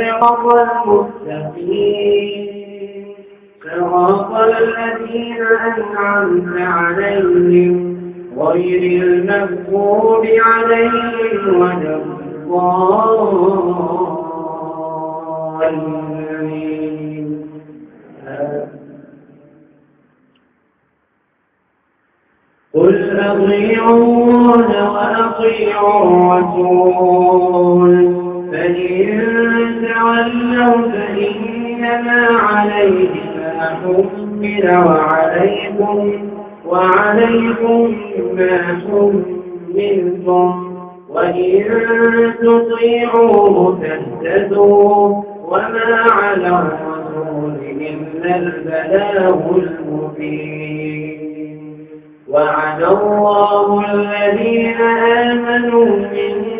الصراط المستقيم. صراط الذين أنعمت عليهم غير المغضوب عليهم ولا قل أطيعوا الله وأطيعوا الرسول فإن تولوا فإنما عليه ما حمل وعليكم وعليكم ما حملتم. وإن تطيعوه تهتدوا وما على الرسول إلا البلاغ المبين. وعد الله الذين آمنوا منكم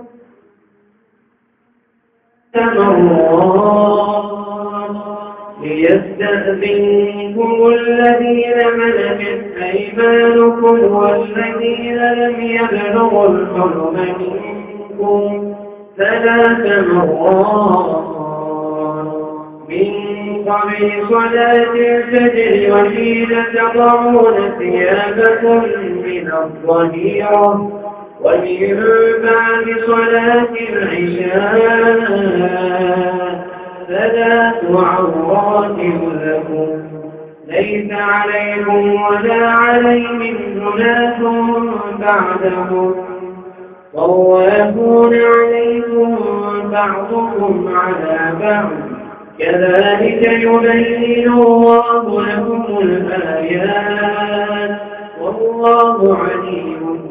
ليستأذنكم الذين ملكت أيمانكم والذين لم يبلغوا الحرم منكم ثلاث مرات من قبل صلاة الفجر وحين تضعون ثيابكم من الظهيرة ومن بعد صلاة العشاء ثلاث عورات لكم ليس عليكم ولا عليهم جناح بعدهم طوافون عليكم بعضكم على بعض كذلك يبين الله لكم الآيات والله عليم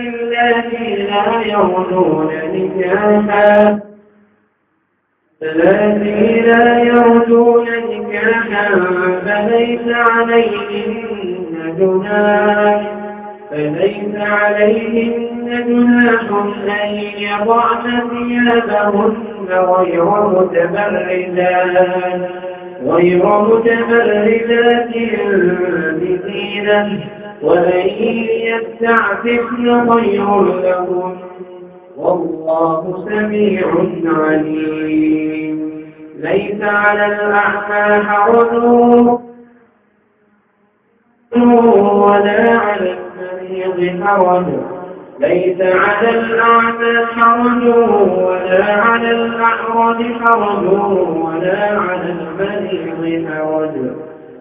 لا يرجون لا يرجون نكاحا فليس عليهن جناح. فليس عليهن جناح أن يضعن ثيابهن غير متبرجات. غير متبرجات بزينة. وأن يستعففن خير لهم والله سميع عليم. ليس على الأعمى حرج ولا على المريض حرج. ليس على الأعمى حرج ولا على الأعرج حرج ولا على المريض حرج.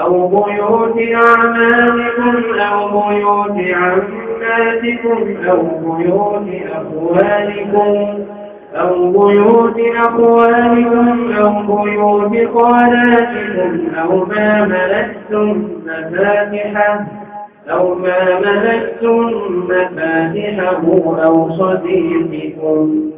أو بيوت أعمامكم أو بيوت عماتكم أو بيوت أخوانكم أو بيوت أخوانكم أو بيوت خالاتكم أو ما ملكتم مفاتحه أو ما ملكتم مفاتحه أو صديقكم.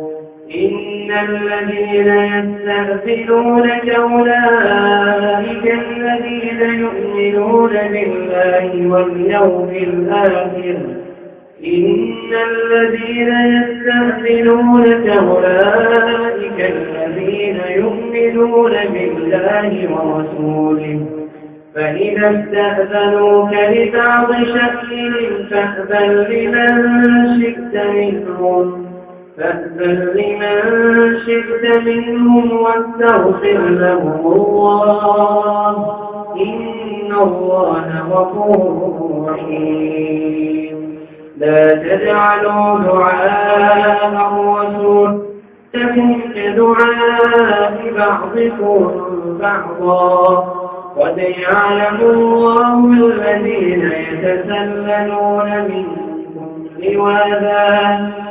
إن الذين يستأذنونك أولئك الذين يؤمنون بالله واليوم الآخر إن الذين يستأذنونك أولئك الذين يؤمنون بالله ورسوله فإذا استأذنوك لبعض شأنهم فأذن لمن شئت منهم. فأذن لمن شئت منهم واستغفر لهم الله. إن الله غفور رحيم. لا تجعلوا دعاء الرسول تكن كدعاء بعضكم بعضا. قد يعلم الله الذين يتسللون منكم لواذا.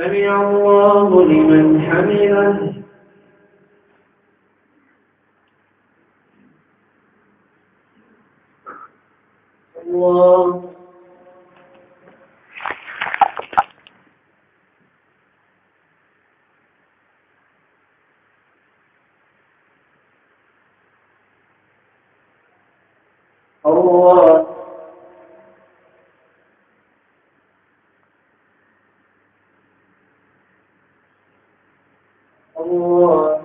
سمع الله لمن حمده الله الله الله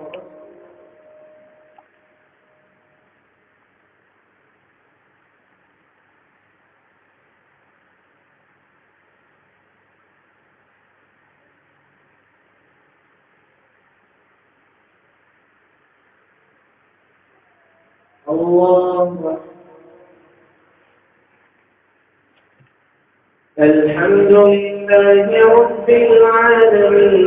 الحمد لله رب العالمين.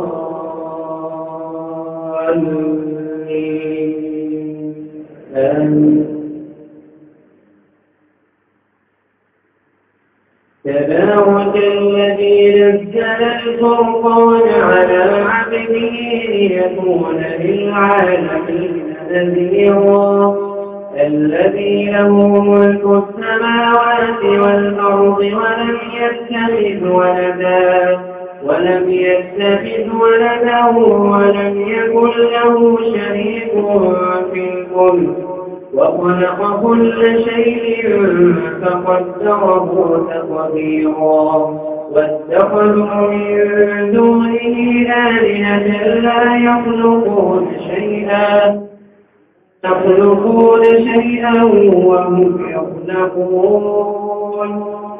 تبارك الذي نزل الفرقان على عبده ليكون للعالمين نذيرا. الذي له ملك السماوات والأرض ولم يتخذ ولدا. ولم يتخذ ولدا ولم يكن له شريك في الملك وخلق كل شيء فقدره تقديرا. واتخذوا من دونه آلهة لا يخلقون شيئا. يخلقون شيئا وهم يخلقون.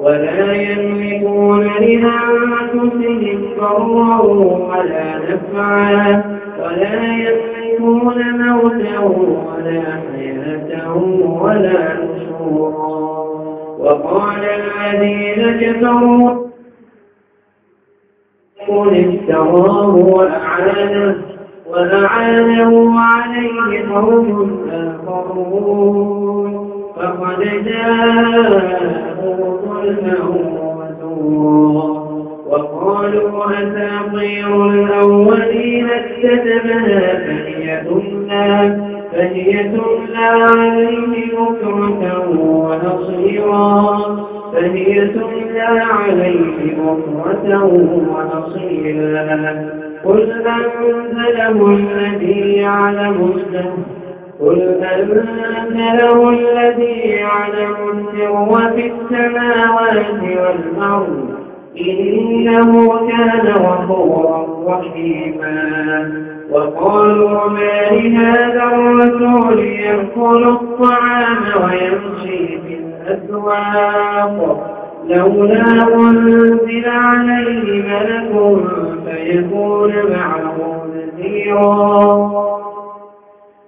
ولا يملكون لأنفسهم ضرا ولا نفعا ولا يملكون موتا ولا حياة ولا نشورا. وقال الذين كفروا قل افتراه وأعانه وأعانه عليه قوم آخرون. فقد جاءوا ظلما وزورا وقالوا أساطير الأولين اكتتبها فهي تمنى فهي تمنى عليه بكرة ونصيرا فهي تمنى عليه بكرة ونصيرا قل أنزله الذي يعلم السر قل أنزله الذي يعلم السر في السماوات والأرض. إنه كان غفورا رحيما. وقالوا ما لهذا الرسول يأكل الطعام ويمشي في الأسواق. لولا أنزل عليه ملك فيكون معه نذيرا.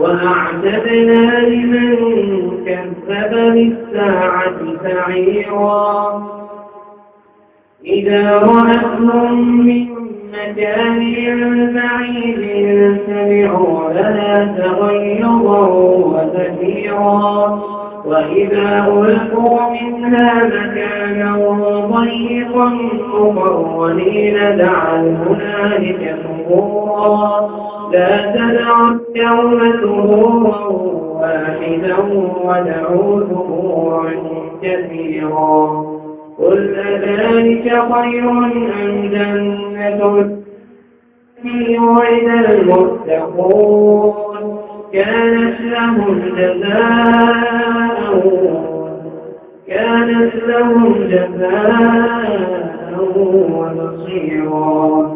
وأعتدنا لمن كذب بالساعة سعيرا. إذا رأتهم من مكان بعيد سمعوا لها تغيظا وزفيرا وإذا ألقوا منها مكانا ضيقا مقرنين دعوا هنالك ثبورا. لا تدعوا اليوم ثبورا واحدا ودعوا ثبورا كثيرا. قل أذلك خير أم جنة في وعد المتقون. كانت لهم جزاء كانت لهم جزاء ونصيرا.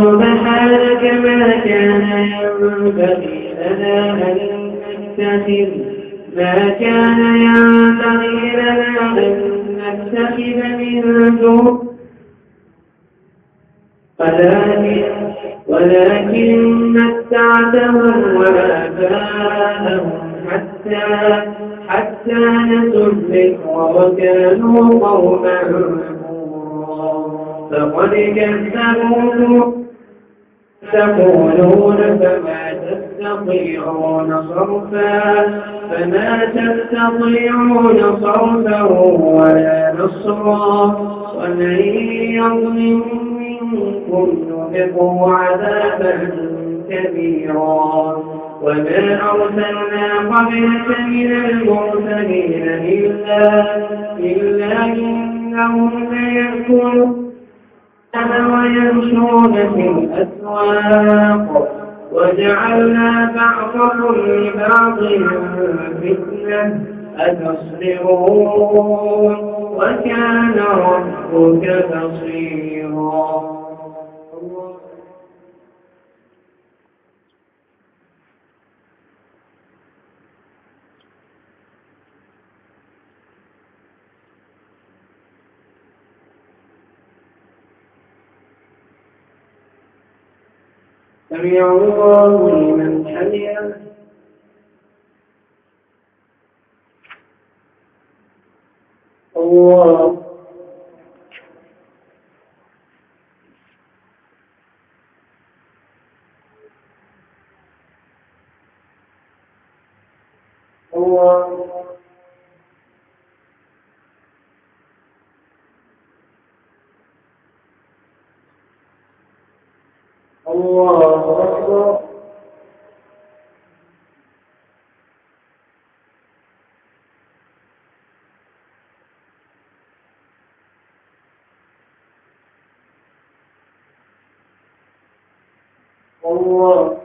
سبحانك ما كان ينبغي لنا أن نتخذ. من دون. ولكن ولكن متعتهم وآباءهم حتى حتى نسوا الذكر وكانوا قوما فقد كذبوكم. تقولون فما تستطيعون صرفا. فما تستطيعون صرفا ولا نصرا. ومن يظلم منكم نذقه عذابا كبيرا. وما أرسلنا قبلك من المرسلين إلا, إلا إنهم ليأكلون ويمشون في الأسواق وجعلنا بعضكم لبعض فتنة. أتصبرون وكان ربك بصيرا. سمع الله لمن حمده الله الله الله أكبر الله